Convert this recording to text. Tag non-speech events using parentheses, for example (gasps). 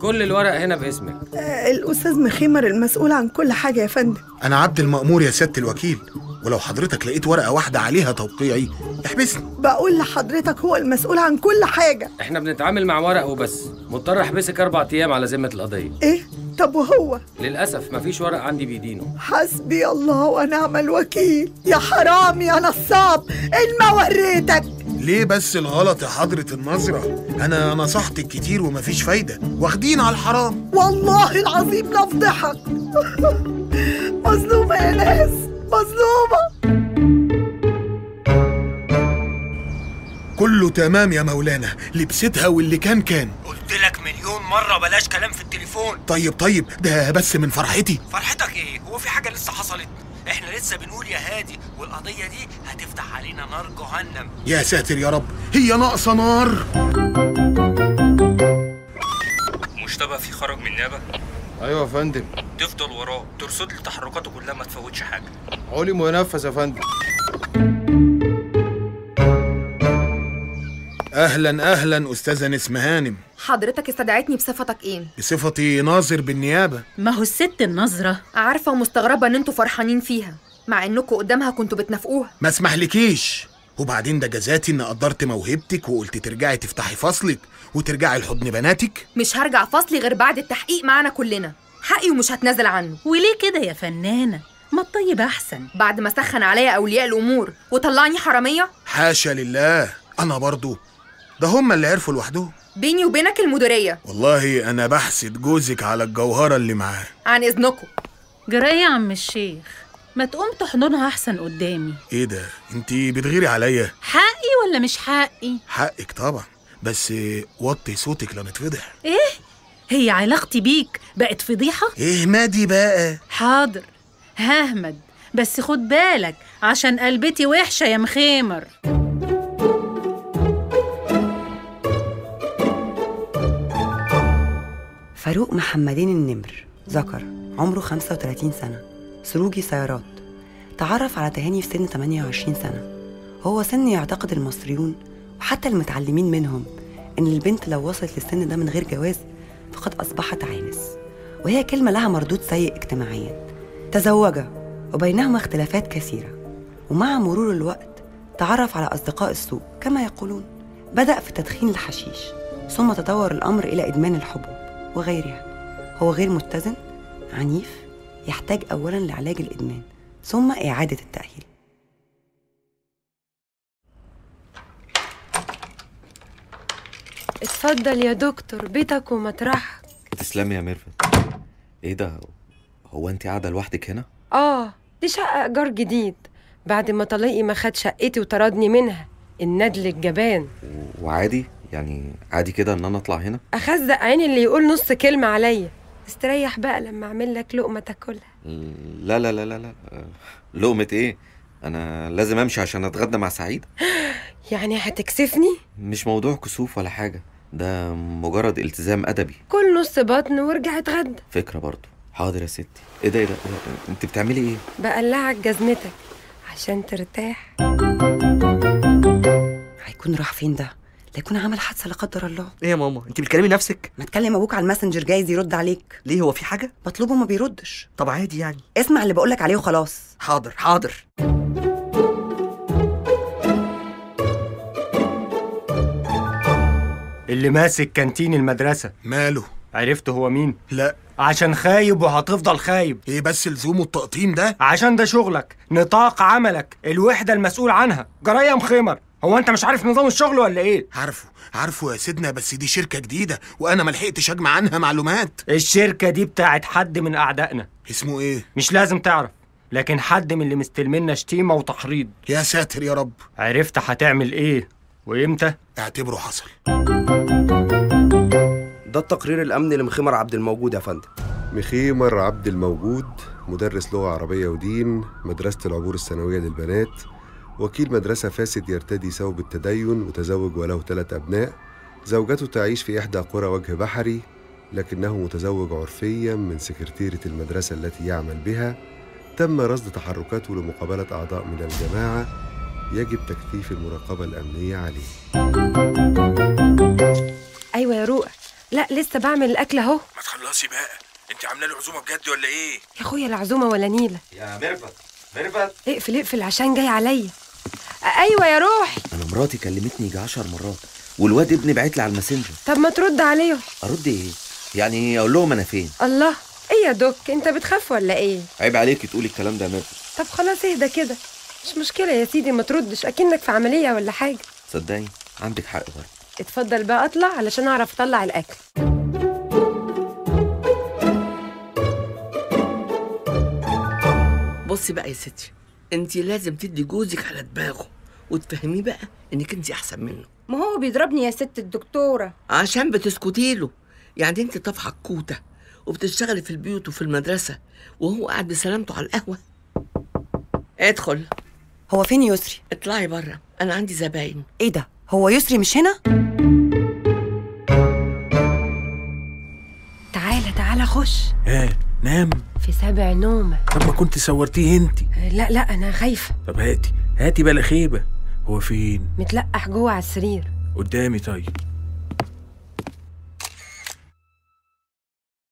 كل الورق هنا باسمك آه، الأستاذ مخيمر المسؤول عن كل حاجة يا فندم. أنا عبد المأمور يا سيادة الوكيل. ولو حضرتك لقيت ورقة واحدة عليها توقيعي احبسني. بقول لحضرتك هو المسؤول عن كل حاجة. إحنا بنتعامل مع ورق وبس مضطر أحبسك أربع أيام على ذمة القضية. إيه؟ طب وهو؟ للأسف مفيش ورق عندي بيدينه. حسبي الله ونعم الوكيل. يا حرام يا نصاب إن ما وريتك. ليه بس الغلط يا حضرة النظرة أنا نصحتك كتير ومفيش فايدة. واخدين على الحرام. والله العظيم لا أفضحك. (laughs) مظلومة يا ناس. مظلومة. كله تمام يا مولانا. لبستها واللي كان كان. قلت لك مليون مرة بلاش كلام في التليفون. طيب طيب ده بس من فرحتي. فرحتك إيه؟ هو في حاجة لسه حصلت؟ إحنا لسه بنقول يا هادي والقضية دي هتفتح علينا نار جهنم. يا ساتر يا رب هي ناقصة نار. مشتبه في خرج من النيابة أيوه يا فندم. تفضل وراه ترصد لي تحركاته كلها ما تفوتش حاجة. علم وينفذ يا فندم. أهلا أهلا أستاذة نسمة هانم. حضرتك استدعيتني بصفتك إيه؟ بصفتي ناظر بالنيابة. ما هو الست النظرة؟ عارفة ومستغربة إن أنتوا فرحانين فيها مع إنكوا قدامها كنتوا بتنافقوها. ما اسمحلكيش. وبعدين ده جزاتي إن قدرت موهبتك وقلت ترجعي تفتحي فصلك وترجعي لحضن بناتك. مش هرجع فصلي غير بعد التحقيق معانا كلنا. حقي ومش هتنازل عنه. وليه كده يا فنانة؟ ما الطيب أحسن. بعد ما سخن عليا أولياء الأمور وطلعني حرامية؟ حاشا لله. أنا برضو ده هم اللي عرفوا لوحدهم. بيني وبينك المديرية. والله أنا بحسد جوزك على الجوهرة اللي معاه. عن إذنكم. جراية يا عم الشيخ ما تقوم تحضنها أحسن قدامي. إيه ده؟ انتي بتغيري عليا؟ حقي ولا مش حقي؟ حقك طبعا بس وطي صوتك لا نتفضح إيه؟ هي علاقتي بيك بقت فضيحة؟ إيه مادي بقى؟ حاضر. ههمد بس خد بالك عشان قلبتي وحشة يا مخيمر. فاروق محمدين النمر ذكر عمره 35 سنة سروجي سيارات تعرف على تهاني في سن 28 سنة. هو سن يعتقد المصريون وحتى المتعلمين منهم إن البنت لو وصلت للسن ده من غير جواز فقد أصبحت عانس. وهي كلمة لها مردود سيء اجتماعيا. تزوجا وبينهما اختلافات كثيرة. ومع مرور الوقت تعرف على أصدقاء السوء كما يقولون. بدأ في تدخين الحشيش ثم تطور الأمر إلى إدمان الحبوب وغيرها. هو غير متزن عنيف يحتاج أولا لعلاج الإدمان ثم إعادة التأهيل. اتفضل يا دكتور بيتك ومطرحك. تسلمي يا ميرفت. إيه ده؟ هو انت قاعدة لوحدك هنا؟ آه دي شقة إيجار جديد. بعد ما طليقي ما خد شقتي وطردني منها. الندل الجبان. وعادي؟ يعني عادي كده إن أنا أطلع هنا؟ أخزق عيني اللي يقول نص كلمة عليا. استريح بقى لما أعمل لك لقمة تاكلها. لا لا لا لا لا. لقمة إيه؟ أنا لازم أمشي عشان أتغدى مع سعيد. (gasps) يعني هتكسفني؟ مش موضوع كسوف ولا حاجة. ده مجرد التزام أدبي. كل نص بطن وارجع اتغدى. فكرة برضو. حاضر يا ستي. إيه ده إيه ده إيه ده؟ أنت بتعملي إيه؟ بقلعك جزمتك عشان ترتاح. هيكون راح فين ده؟ لا يكون عمل حادثة لا قدر الله. إيه يا ماما؟ انت بتكلمي نفسك ما تكلم أبوك على الماسنجر جايز يرد عليك. ليه هو في حاجة؟ بطلبه ما بيردش. طب عادي يعني. اسمع اللي بقولك عليه وخلاص. حاضر حاضر. اللي ماسك كانتين المدرسة. ماله؟ عرفت هو مين؟ لا. عشان خايب وهتفضل خايب. إيه بس لزوم التقطيم ده؟ عشان ده شغلك. نطاق عملك. الوحدة المسؤول عنها. جراية مخمر هو انت مش عارف نظام الشغل ولا إيه؟ عارفه عارفه يا سيدنا بس دي شركة جديدة وأنا ملحقتش اجمع عنها معلومات. الشركة دي بتاعت حد من أعدائنا. اسمه إيه؟ مش لازم تعرف لكن حد من اللي مستلمنا شتيمة وتحريض. يا ساتر يا رب. عرفت هتعمل إيه وامتى؟ اعتبره حصل. ده التقرير الأمني لمخمر عبد الموجود يا فندم. مخيمر عبد الموجود مدرس لغة عربية ودين مدرسة العبور الثانوية للبنات وكيل مدرسة فاسد يرتدي ثوب التدين وتزوج وله ثلاث أبناء. زوجته تعيش في إحدى قرى وجه بحري لكنه متزوج عرفيا من سكرتيرة المدرسة التي يعمل بها. تم رصد تحركاته لمقابلة أعضاء من الجماعة. يجب تكثيف المراقبة الأمنية عليه. أيوة يا روق. لا لسه بعمل الأكل أهو. ما تخلصي بقى. أنت عاملة لي عزومة بجد ولا إيه؟ يا أخويا العزومه ولا نيلة. يا ميرفت ميرفت اقفل اقفل عشان جاي عليا. أيوه يا روحي أنا مراتي كلمتني يجي 10 مرات والواد ابني بعت لي على الماسنجر. طب ما ترد عليهم. أرد إيه؟ يعني أقول لهم أنا فين؟ الله. إيه يا دوك؟ أنت بتخاف ولا إيه؟ عيب عليكي تقولي الكلام ده يا ميرفت طب خلاص اهدى كده. مش مشكلة يا سيدي ما تردش. أكنك في عملية ولا حاجة. صدقني عندك حق برضه. اتفضل بقى اطلع علشان أعرف أطلع الأكل. بصي بقى يا ستي انت لازم تدي جوزك على دماغه. وتفهميه بقى إنك انت أحسن منه. ما هو بيضربني يا ست الدكتورة. عشان بتسكتي له. يعني انت طافحه الكوته وبتشتغلي في البيوت وفي المدرسة وهو قاعد بسلامته على القهوة. ادخل. هو فين يسري؟ اطلعي بره. أنا عندي زباين. إيه ده؟ هو يسري مش هنا؟ تعالى تعالى خش. ها نام. في سابع نومة. طب ما كنت صورتيه انت. لا لا أنا خايفة. طب هاتي هاتي بلا خيبة. هو فين؟ متلقح جوه على السرير. قدامي طيب.